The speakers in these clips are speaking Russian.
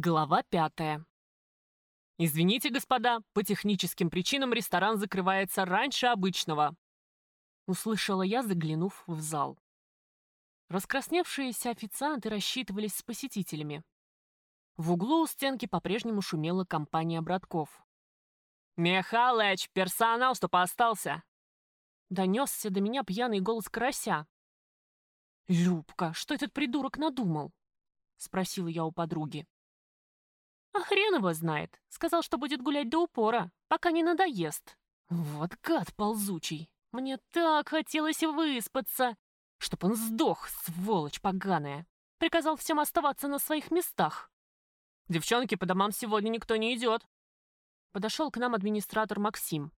Глава пятая. «Извините, господа, по техническим причинам ресторан закрывается раньше обычного», услышала я, заглянув в зал. Раскрасневшиеся официанты рассчитывались с посетителями. В углу у стенки по-прежнему шумела компания братков. «Михалыч, персонал, что остался!» Донесся до меня пьяный голос карася. «Любка, что этот придурок надумал?» Спросила я у подруги. А хрен его знает. Сказал, что будет гулять до упора, пока не надоест. Вот гад ползучий. Мне так хотелось выспаться. Чтоб он сдох, сволочь поганая. Приказал всем оставаться на своих местах. Девчонки, по домам сегодня никто не идет. Подошел к нам администратор Максим.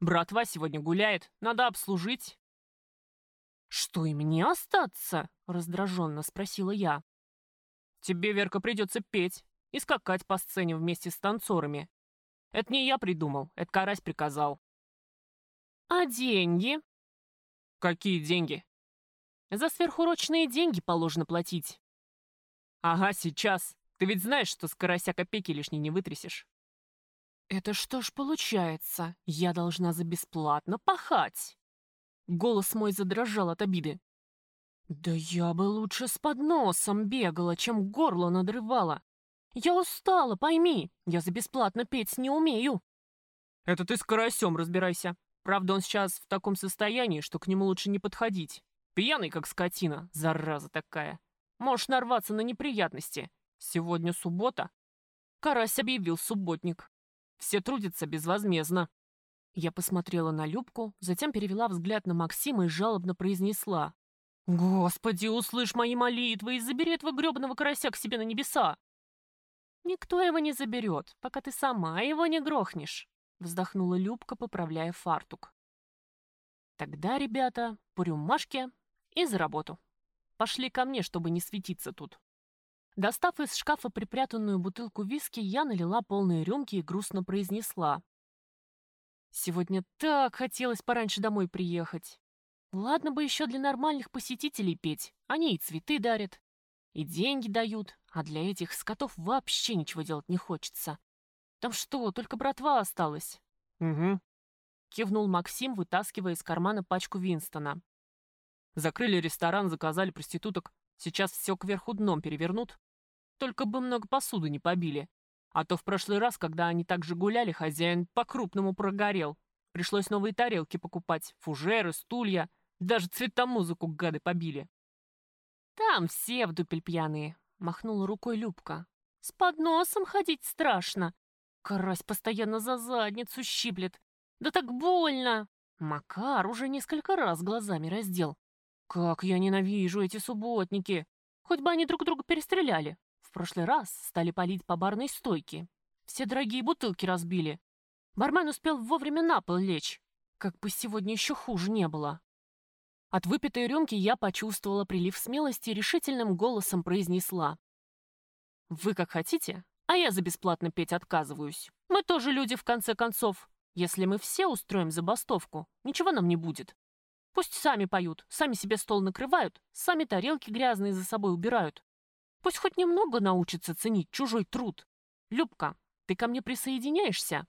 Братва сегодня гуляет, надо обслужить. «Что, и мне остаться?» — раздраженно спросила я. «Тебе, Верка, придется петь и скакать по сцене вместе с танцорами. Это не я придумал, это Карась приказал. А деньги? Какие деньги? За сверхурочные деньги положено платить. Ага, сейчас. Ты ведь знаешь, что с Карася копейки лишней не вытрясешь. Это что ж получается? Я должна за бесплатно пахать. Голос мой задрожал от обиды. Да я бы лучше с подносом бегала, чем горло надрывала. Я устала, пойми. Я за бесплатно петь не умею. Это ты с карасем разбирайся. Правда, он сейчас в таком состоянии, что к нему лучше не подходить. Пьяный, как скотина, зараза такая. Можешь нарваться на неприятности. Сегодня суббота. Карась объявил субботник. Все трудятся безвозмездно. Я посмотрела на Любку, затем перевела взгляд на Максима и жалобно произнесла. «Господи, услышь мои молитвы и забери этого гребаного карася к себе на небеса!» «Никто его не заберет, пока ты сама его не грохнешь», вздохнула Любка, поправляя фартук. «Тогда, ребята, по рюмашке и за работу. Пошли ко мне, чтобы не светиться тут». Достав из шкафа припрятанную бутылку виски, я налила полные рюмки и грустно произнесла. «Сегодня так хотелось пораньше домой приехать. Ладно бы еще для нормальных посетителей петь, они и цветы дарят, и деньги дают, а для этих скотов вообще ничего делать не хочется. Там что, только братва осталась? Угу. Кивнул Максим, вытаскивая из кармана пачку Винстона. Закрыли ресторан, заказали проституток. Сейчас все кверху дном перевернут. Только бы много посуды не побили. А то в прошлый раз, когда они так же гуляли, хозяин по-крупному прогорел. Пришлось новые тарелки покупать, фужеры, стулья. Даже цветомузыку гады побили. Там все в дупель пьяные, махнула рукой Любка. С подносом ходить страшно. Карась постоянно за задницу щиплет. Да так больно. Макар уже несколько раз глазами раздел. Как я ненавижу эти субботники. Хоть бы они друг друга перестреляли. В прошлый раз стали палить по барной стойке. Все дорогие бутылки разбили. Бармен успел вовремя на пол лечь. Как бы сегодня еще хуже не было. От выпитой рюмки я почувствовала прилив смелости и решительным голосом произнесла. «Вы как хотите, а я за бесплатно петь отказываюсь. Мы тоже люди, в конце концов. Если мы все устроим забастовку, ничего нам не будет. Пусть сами поют, сами себе стол накрывают, сами тарелки грязные за собой убирают. Пусть хоть немного научатся ценить чужой труд. Любка, ты ко мне присоединяешься?»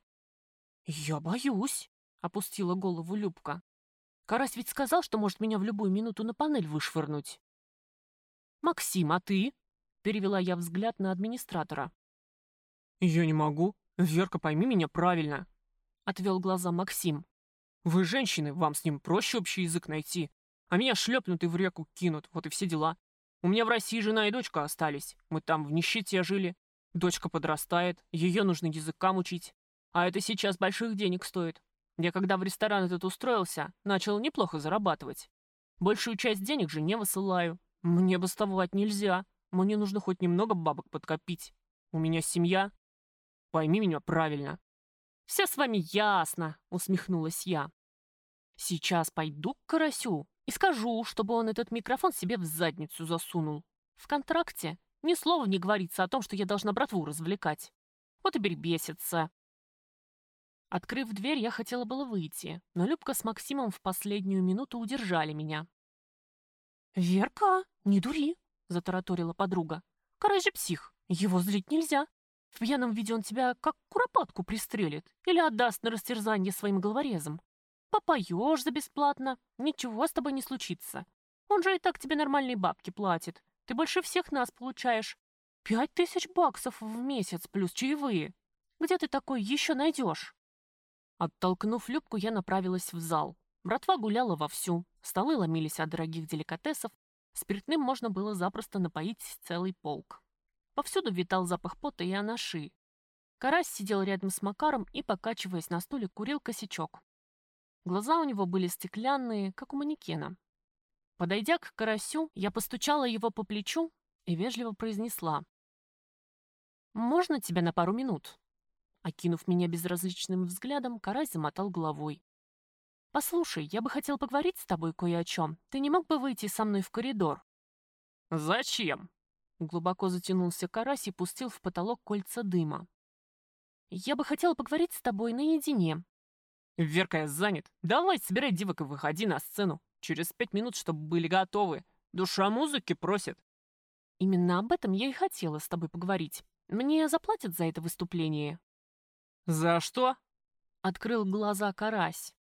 «Я боюсь», — опустила голову Любка. Карась ведь сказал, что может меня в любую минуту на панель вышвырнуть. «Максим, а ты?» — перевела я взгляд на администратора. «Я не могу. Верка, пойми меня правильно», — отвел глаза Максим. «Вы женщины, вам с ним проще общий язык найти. А меня шлепнут и в реку кинут, вот и все дела. У меня в России жена и дочка остались. Мы там в нищете жили. Дочка подрастает, ее нужно языкам учить. А это сейчас больших денег стоит. Я когда в ресторан этот устроился, начал неплохо зарабатывать. Большую часть денег же не высылаю. Мне бастовать нельзя. Мне нужно хоть немного бабок подкопить. У меня семья. Пойми меня правильно. «Все с вами ясно», — усмехнулась я. «Сейчас пойду к Карасю и скажу, чтобы он этот микрофон себе в задницу засунул. В контракте ни слова не говорится о том, что я должна братву развлекать. Вот и бесится. Открыв дверь, я хотела было выйти, но Любка с Максимом в последнюю минуту удержали меня. «Верка, не дури!» — затараторила подруга. «Карай же псих, Его злить нельзя. В пьяном виде он тебя как куропатку пристрелит или отдаст на растерзание своим головорезам. Попоешь за бесплатно, ничего с тобой не случится. Он же и так тебе нормальные бабки платит. Ты больше всех нас получаешь. Пять тысяч баксов в месяц плюс чаевые. Где ты такой еще найдешь? Оттолкнув Любку, я направилась в зал. Братва гуляла вовсю, столы ломились от дорогих деликатесов, спиртным можно было запросто напоить целый полк. Повсюду витал запах пота и анаши. Карась сидел рядом с Макаром и, покачиваясь на стуле, курил косячок. Глаза у него были стеклянные, как у манекена. Подойдя к Карасю, я постучала его по плечу и вежливо произнесла. «Можно тебя на пару минут?» Окинув меня безразличным взглядом, Карась замотал головой. «Послушай, я бы хотел поговорить с тобой кое о чем. Ты не мог бы выйти со мной в коридор?» «Зачем?» Глубоко затянулся Карась и пустил в потолок кольца дыма. «Я бы хотел поговорить с тобой наедине». «Верка, я занят. Давай, собирай девок и выходи на сцену. Через пять минут, чтобы были готовы. Душа музыки просит». «Именно об этом я и хотела с тобой поговорить. Мне заплатят за это выступление?» «За что?» — открыл глаза Карась.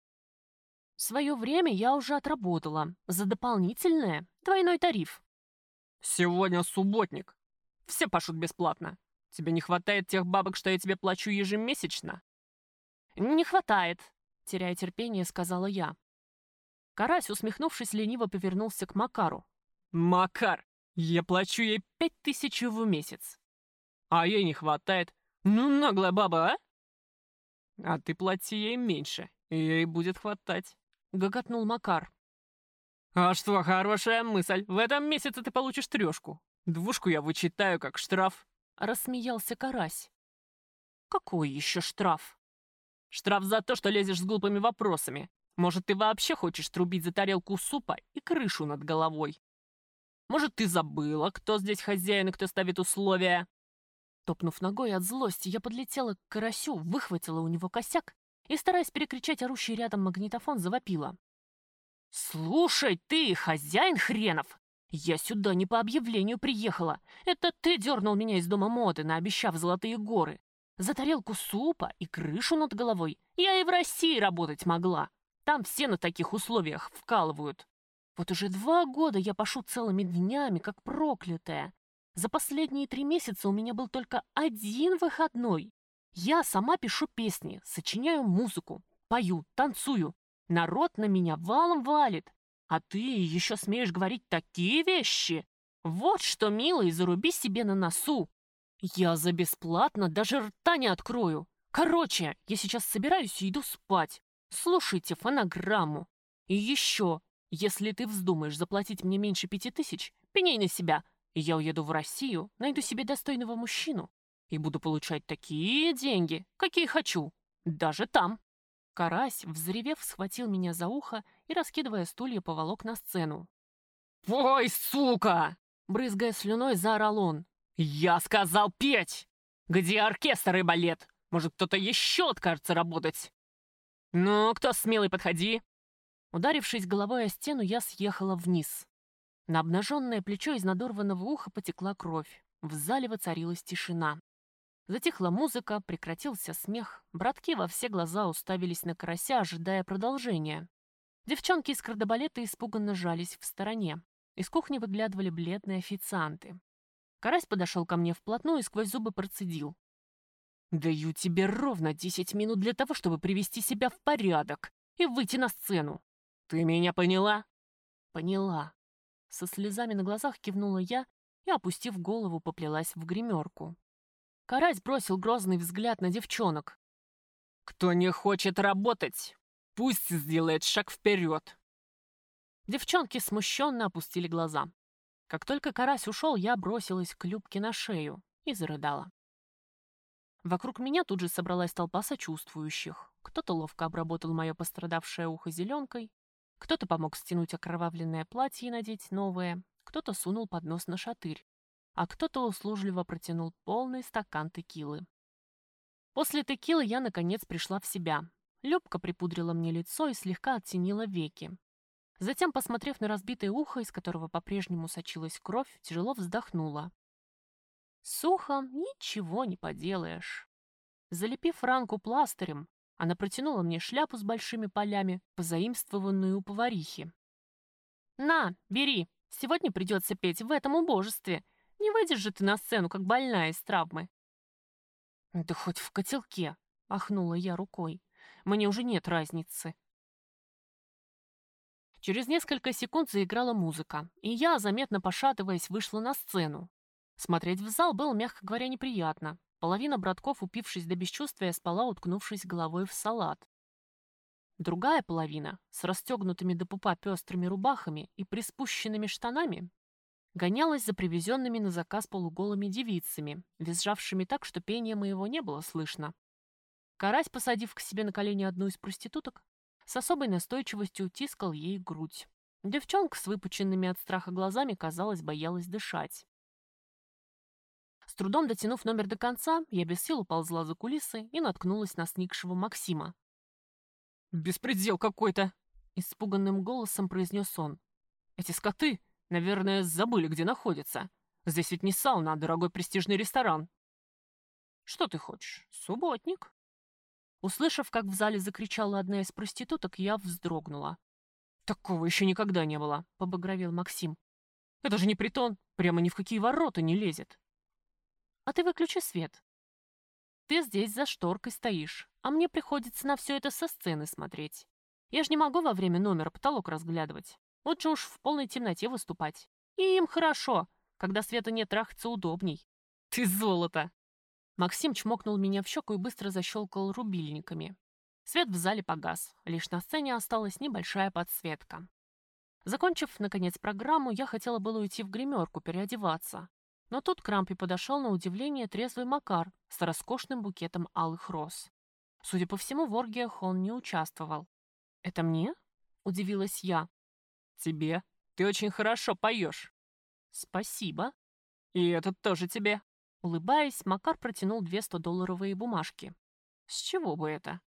«Свое время я уже отработала. За дополнительное двойной тариф». «Сегодня субботник. Все пашут бесплатно. Тебе не хватает тех бабок, что я тебе плачу ежемесячно?» «Не хватает», — теряя терпение, сказала я. Карась, усмехнувшись, лениво повернулся к Макару. «Макар, я плачу ей пять тысяч в месяц. А ей не хватает. Ну, наглая баба, а?» А ты плати ей меньше, и ей будет хватать. Гоготнул Макар. А что, хорошая мысль. В этом месяце ты получишь трешку. Двушку я вычитаю как штраф. Рассмеялся Карась. Какой еще штраф? Штраф за то, что лезешь с глупыми вопросами. Может, ты вообще хочешь трубить за тарелку супа и крышу над головой? Может, ты забыла, кто здесь хозяин и кто ставит условия? Топнув ногой от злости, я подлетела к карасю, выхватила у него косяк и, стараясь перекричать орущий рядом магнитофон, завопила. «Слушай, ты, хозяин хренов! Я сюда не по объявлению приехала. Это ты дернул меня из дома моды, наобещав золотые горы. За тарелку супа и крышу над головой я и в России работать могла. Там все на таких условиях вкалывают. Вот уже два года я пашу целыми днями, как проклятая. За последние три месяца у меня был только один выходной. Я сама пишу песни, сочиняю музыку, пою, танцую. Народ на меня валом валит. А ты еще смеешь говорить такие вещи? Вот что, милый, заруби себе на носу. Я за бесплатно даже рта не открою. Короче, я сейчас собираюсь и иду спать. Слушайте фонограмму. И еще, если ты вздумаешь заплатить мне меньше пяти тысяч, пеней на себя, я уеду в Россию, найду себе достойного мужчину и буду получать такие деньги, какие хочу, даже там. Карась, взревев, схватил меня за ухо и, раскидывая стулья, поволок на сцену. «Ой, сука!» Брызгая слюной, заорал он. «Я сказал петь! Где оркестр и балет? Может, кто-то еще откажется работать? Ну, кто смелый, подходи!» Ударившись головой о стену, я съехала вниз. На обнаженное плечо из надорванного уха потекла кровь. В зале воцарилась тишина. Затихла музыка, прекратился смех. Братки во все глаза уставились на карася, ожидая продолжения. Девчонки из кардебалета испуганно жались в стороне. Из кухни выглядывали бледные официанты. Карась подошел ко мне вплотную и сквозь зубы процедил. «Даю тебе ровно десять минут для того, чтобы привести себя в порядок и выйти на сцену. Ты меня поняла?» «Поняла», со слезами на глазах кивнула я и, опустив голову, поплелась в гримерку. Карась бросил грозный взгляд на девчонок. «Кто не хочет работать, пусть сделает шаг вперед!» Девчонки смущенно опустили глаза. Как только карась ушел, я бросилась к Любке на шею и зарыдала. Вокруг меня тут же собралась толпа сочувствующих. Кто-то ловко обработал мое пострадавшее ухо зеленкой, кто-то помог стянуть окровавленное платье и надеть новое, кто-то сунул под нос на шатырь, а кто-то услужливо протянул полный стакан текилы. После текилы я, наконец, пришла в себя. Любка припудрила мне лицо и слегка оттенила веки. Затем, посмотрев на разбитое ухо, из которого по-прежнему сочилась кровь, тяжело вздохнула. Сухо, ничего не поделаешь. Залепив ранку пластырем, она протянула мне шляпу с большими полями, позаимствованную у поварихи. «На, бери, сегодня придется петь в этом убожестве. Не выйдешь же ты на сцену, как больная из травмы». «Да хоть в котелке», — ахнула я рукой. «Мне уже нет разницы». Через несколько секунд заиграла музыка, и я, заметно пошатываясь, вышла на сцену. Смотреть в зал было, мягко говоря, неприятно. Половина братков, упившись до бесчувствия, спала, уткнувшись головой в салат. Другая половина, с расстегнутыми до пупа пестрыми рубахами и приспущенными штанами, гонялась за привезенными на заказ полуголыми девицами, визжавшими так, что пения моего не было слышно. Карась, посадив к себе на колени одну из проституток, с особой настойчивостью тискал ей грудь. Девчонка с выпученными от страха глазами, казалось, боялась дышать трудом дотянув номер до конца, я без сил уползла за кулисы и наткнулась на сникшего Максима. «Беспредел какой-то!» — испуганным голосом произнес он. «Эти скоты, наверное, забыли, где находятся. Здесь ведь не сауна, а дорогой престижный ресторан». «Что ты хочешь? Субботник?» Услышав, как в зале закричала одна из проституток, я вздрогнула. «Такого еще никогда не было», — побагровел Максим. «Это же не притон, прямо ни в какие ворота не лезет». А ты выключи свет. Ты здесь за шторкой стоишь, а мне приходится на все это со сцены смотреть. Я же не могу во время номера потолок разглядывать. Лучше уж в полной темноте выступать. И им хорошо. Когда света нет, трахаться удобней. Ты золото!» Максим чмокнул меня в щеку и быстро защелкал рубильниками. Свет в зале погас. Лишь на сцене осталась небольшая подсветка. Закончив, наконец, программу, я хотела было уйти в гримерку, переодеваться. Но тут к рампе подошел на удивление трезвый Макар с роскошным букетом алых роз. Судя по всему, в оргиях он не участвовал. «Это мне?» — удивилась я. «Тебе. Ты очень хорошо поешь». «Спасибо». «И этот тоже тебе». Улыбаясь, Макар протянул две 100-долларовые бумажки. «С чего бы это?»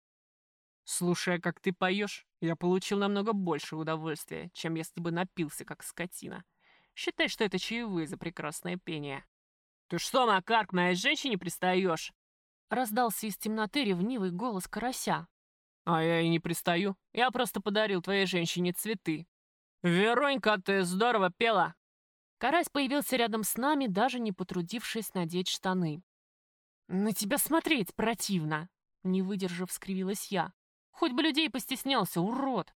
«Слушая, как ты поешь, я получил намного больше удовольствия, чем если бы напился, как скотина. Считай, что это чаевые за прекрасное пение. «Ты что, Макар, к моей женщине пристаешь?» Раздался из темноты ревнивый голос карася. «А я и не пристаю. Я просто подарил твоей женщине цветы. Веронька, ты здорово пела!» Карась появился рядом с нами, даже не потрудившись надеть штаны. «На тебя смотреть противно!» Не выдержав, скривилась я. «Хоть бы людей постеснялся, урод!»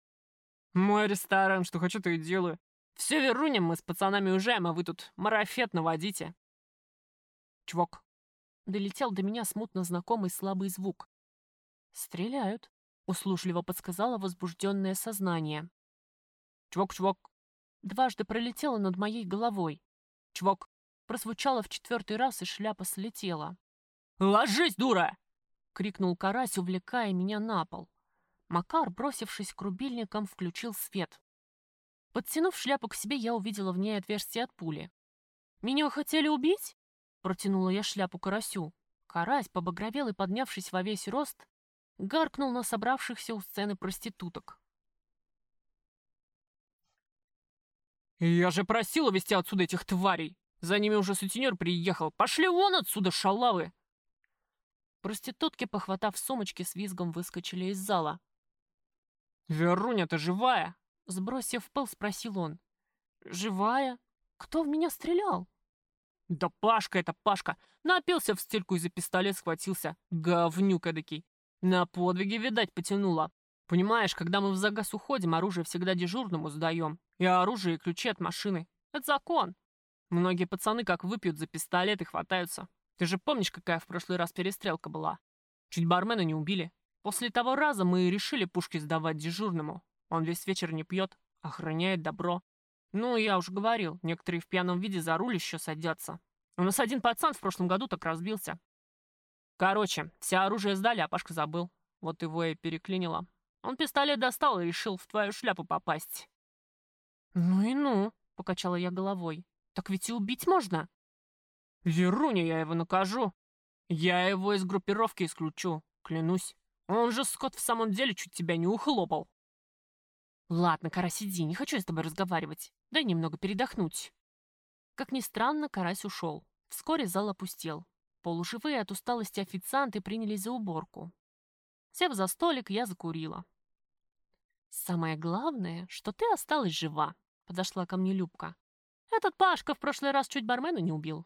«Мой ресторан, что хочу, то и делаю. Все верунем мы с пацанами уезжаем, а вы тут марафет наводите. Чвок. Долетел до меня смутно знакомый слабый звук. «Стреляют», — услужливо подсказало возбужденное сознание. «Чвок-чвок». Дважды пролетело над моей головой. «Чвок». Прозвучало в четвертый раз, и шляпа слетела. «Ложись, дура!» — крикнул карась, увлекая меня на пол. Макар, бросившись к рубильникам, включил свет. Подтянув шляпу к себе, я увидела в ней отверстие от пули. «Меня хотели убить?» Протянула я шляпу карасю. Карась, побагровел и поднявшись во весь рост, гаркнул на собравшихся у сцены проституток. «Я же просил увезти отсюда этих тварей! За ними уже сутенер приехал! Пошли вон отсюда, шалавы!» Проститутки, похватав сумочки, с визгом выскочили из зала. «Веруня, ты живая?» Сбросив пыл, спросил он. «Живая? Кто в меня стрелял?» «Да Пашка это Пашка! Напился в стельку и за пистолет схватился. Говнюк эдакий. На подвиги, видать, потянуло. Понимаешь, когда мы в загаз уходим, оружие всегда дежурному сдаем. И оружие, и ключи от машины. Это закон. Многие пацаны как выпьют за пистолет и хватаются. Ты же помнишь, какая в прошлый раз перестрелка была? Чуть бармена не убили. После того раза мы и решили пушки сдавать дежурному. Он весь вечер не пьет, охраняет добро. Ну, я уже говорил, некоторые в пьяном виде за руль еще садятся. У нас один пацан в прошлом году так разбился. Короче, все оружие сдали, а Пашка забыл. Вот его и переклинило. Он пистолет достал и решил в твою шляпу попасть. «Ну и ну», — покачала я головой. «Так ведь и убить можно». «Веруня, я его накажу. Я его из группировки исключу, клянусь. Он же, Скотт, в самом деле чуть тебя не ухлопал». «Ладно, Карась, иди, не хочу я с тобой разговаривать. Дай немного передохнуть». Как ни странно, Карась ушел. Вскоре зал опустел. Полуживые от усталости официанты принялись за уборку. Сев за столик, я закурила. «Самое главное, что ты осталась жива», — подошла ко мне Любка. «Этот Пашка в прошлый раз чуть бармена не убил».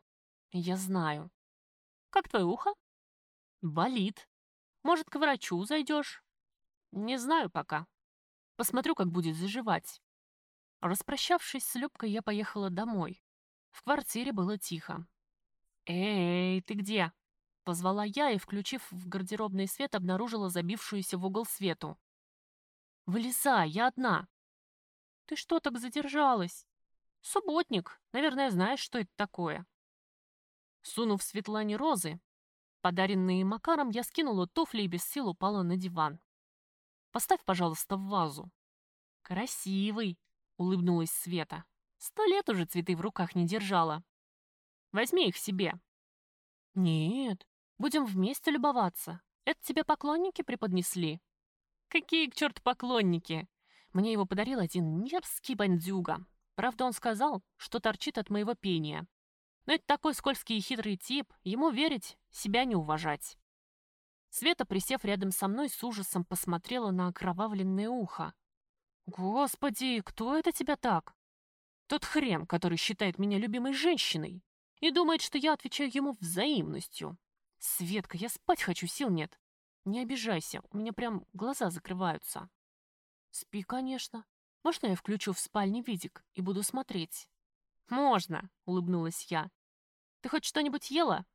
«Я знаю». «Как твое ухо?» «Болит. Может, к врачу зайдешь?» «Не знаю пока. Посмотрю, как будет заживать». Распрощавшись с Любкой, я поехала домой. В квартире было тихо. «Эй, ты где?» Позвала я и, включив в гардеробный свет, обнаружила забившуюся в угол свету. «Вылезай, я одна!» «Ты что так задержалась?» «Субботник. Наверное, знаешь, что это такое». Сунув Светлане розы, подаренные Макаром, я скинула туфли и без сил упала на диван. «Поставь, пожалуйста, в вазу». «Красивый!» — улыбнулась Света. «Сто лет уже цветы в руках не держала. Возьми их себе». «Нет, Будем вместе любоваться. Это тебе поклонники преподнесли?» «Какие к черту поклонники?» Мне его подарил один мерзкий бандюга. Правда, он сказал, что торчит от моего пения. Но это такой скользкий и хитрый тип, ему верить, себя не уважать. Света, присев рядом со мной, с ужасом посмотрела на окровавленное ухо. «Господи, кто это тебя так?» «Тот хрен, который считает меня любимой женщиной и думает, что я отвечаю ему взаимностью. «Светка, я спать хочу, сил нет. Не обижайся, у меня прям глаза закрываются». «Спи, конечно. Можно я включу в спальне видик и буду смотреть?» «Можно», — улыбнулась я. «Ты хоть что-нибудь ела?»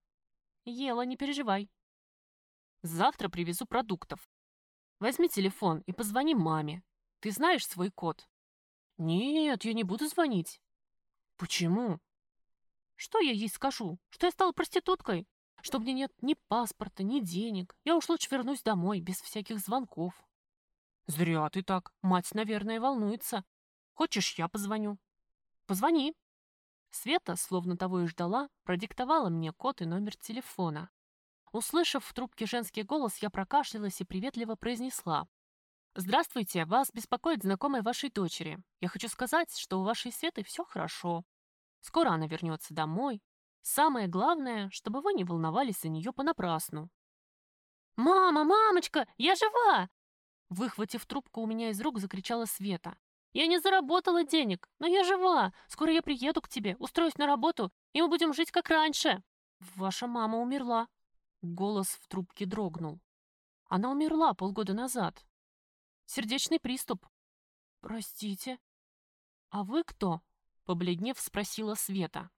«Ела, не переживай». «Завтра привезу продуктов. Возьми телефон и позвони маме. Ты знаешь свой код?» «Нет, я не буду звонить». «Почему?» «Что я ей скажу? Что я стала проституткой? что мне нет ни паспорта, ни денег. Я уж лучше вернусь домой, без всяких звонков. Зря ты так. Мать, наверное, волнуется. Хочешь, я позвоню? Позвони. Света, словно того и ждала, продиктовала мне код и номер телефона. Услышав в трубке женский голос, я прокашлялась и приветливо произнесла. «Здравствуйте, вас беспокоит знакомая вашей дочери. Я хочу сказать, что у вашей Светы все хорошо. Скоро она вернется домой, Самое главное, чтобы вы не волновались за нее понапрасну. «Мама, мамочка, я жива!» Выхватив трубку у меня из рук, закричала Света. «Я не заработала денег, но я жива. Скоро я приеду к тебе, устроюсь на работу, и мы будем жить как раньше». «Ваша мама умерла». Голос в трубке дрогнул. «Она умерла полгода назад. Сердечный приступ». «Простите». «А вы кто?» — побледнев спросила Света.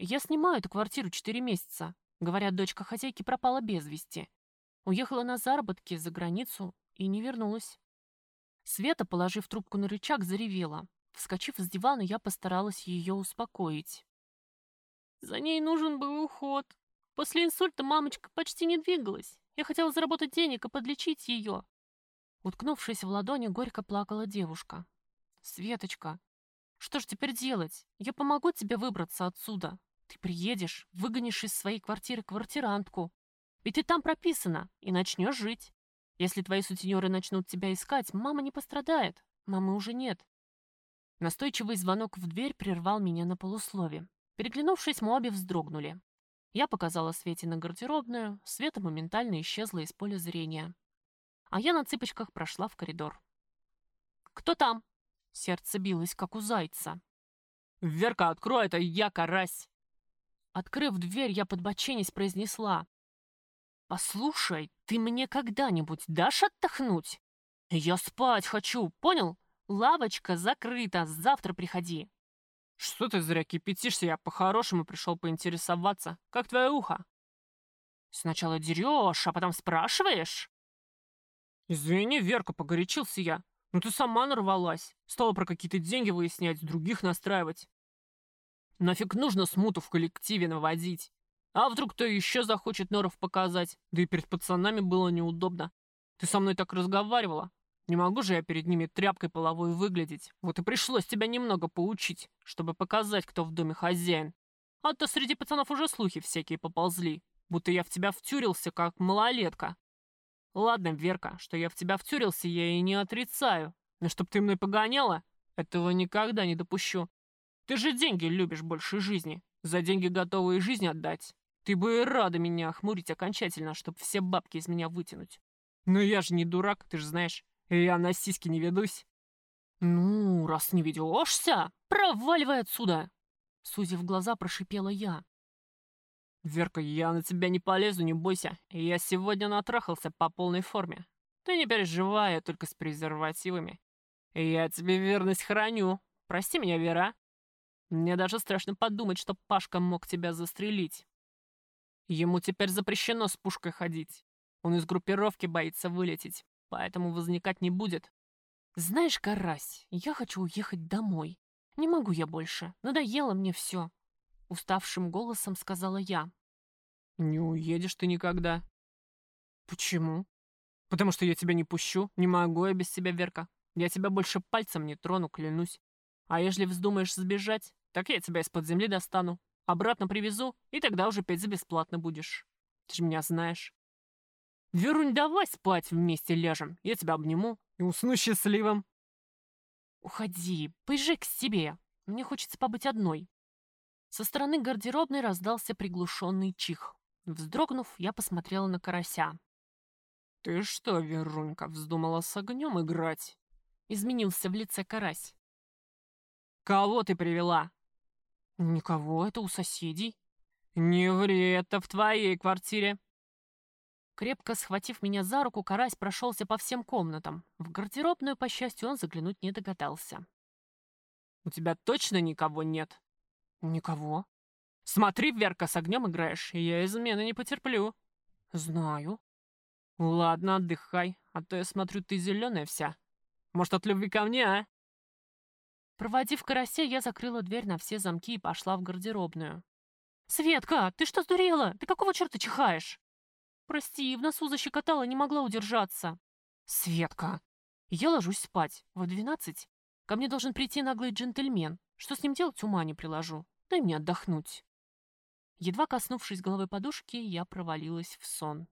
Я снимаю эту квартиру четыре месяца. Говорят, дочка хозяйки пропала без вести. Уехала на заработки за границу и не вернулась. Света, положив трубку на рычаг, заревела. Вскочив с дивана, я постаралась ее успокоить. За ней нужен был уход. После инсульта мамочка почти не двигалась. Я хотела заработать денег и подлечить ее. Уткнувшись в ладони, горько плакала девушка. «Светочка, что ж теперь делать? Я помогу тебе выбраться отсюда. Ты приедешь, выгонишь из своей квартиры квартирантку. Ведь ты там прописана и начнешь жить. Если твои сутенеры начнут тебя искать, мама не пострадает. Мамы уже нет. Настойчивый звонок в дверь прервал меня на полуслове. Переглянувшись, мы обе вздрогнули. Я показала Свете на гардеробную, Света моментально исчезла из поля зрения. А я на цыпочках прошла в коридор. «Кто там?» Сердце билось, как у зайца. «Верка, открой, это я, карась!» Открыв дверь, я подбоченясь произнесла. «Послушай, ты мне когда-нибудь дашь отдохнуть? Я спать хочу, понял? Лавочка закрыта, завтра приходи». «Что ты зря кипятишься? Я по-хорошему пришел поинтересоваться. Как твое ухо?» «Сначала дерешь, а потом спрашиваешь?» «Извини, Верка, погорячился я. Ну ты сама нарвалась. Стала про какие-то деньги выяснять, других настраивать. Нафиг нужно смуту в коллективе наводить? А вдруг кто еще захочет норов показать? Да и перед пацанами было неудобно. Ты со мной так разговаривала. Не могу же я перед ними тряпкой половой выглядеть. Вот и пришлось тебя немного поучить, чтобы показать, кто в доме хозяин. А то среди пацанов уже слухи всякие поползли, будто я в тебя втюрился, как малолетка. Ладно, Верка, что я в тебя втюрился, я и не отрицаю. Но чтоб ты мной погоняла, этого никогда не допущу. Ты же деньги любишь больше жизни. За деньги готова и жизнь отдать. Ты бы и рада меня охмурить окончательно, чтобы все бабки из меня вытянуть. Но я же не дурак, ты же знаешь. Я на сиськи не ведусь. Ну, раз не ведешься, проваливай отсюда. Сузив глаза, прошипела я. Верка, я на тебя не полезу, не бойся. Я сегодня натрахался по полной форме. Ты не переживай, я только с презервативами. Я тебе верность храню. Прости меня, Вера. Мне даже страшно подумать, что Пашка мог тебя застрелить. Ему теперь запрещено с пушкой ходить. Он из группировки боится вылететь, поэтому возникать не будет. Знаешь, Карась, я хочу уехать домой. Не могу я больше. Надоело мне все. Уставшим голосом сказала я. Не уедешь ты никогда. Почему? Потому что я тебя не пущу. Не могу я без тебя, Верка. Я тебя больше пальцем не трону, клянусь. А если вздумаешь сбежать, так я тебя из-под земли достану. Обратно привезу, и тогда уже петь за бесплатно будешь. Ты же меня знаешь. Верунь, давай спать вместе ляжем. Я тебя обниму и усну счастливым. Уходи, поезжай к себе. Мне хочется побыть одной. Со стороны гардеробной раздался приглушенный чих. Вздрогнув, я посмотрела на карася. «Ты что, Верунька, вздумала с огнем играть?» Изменился в лице карась. «Кого ты привела?» «Никого, это у соседей». «Не ври, это в твоей квартире». Крепко схватив меня за руку, карась прошелся по всем комнатам. В гардеробную, по счастью, он заглянуть не догадался. «У тебя точно никого нет?» «Никого». «Смотри, Верка, с огнем играешь, я измены не потерплю». «Знаю». «Ладно, отдыхай, а то я смотрю, ты зеленая вся. Может, от любви ко мне, а?» Проводив карася, я закрыла дверь на все замки и пошла в гардеробную. «Светка, ты что сдурела? Ты какого черта чихаешь?» «Прости, в носу защекотала, не могла удержаться». «Светка, я ложусь спать. В двенадцать ко мне должен прийти наглый джентльмен. Что с ним делать, ума не приложу. Дай мне отдохнуть». Едва коснувшись головой подушки, я провалилась в сон.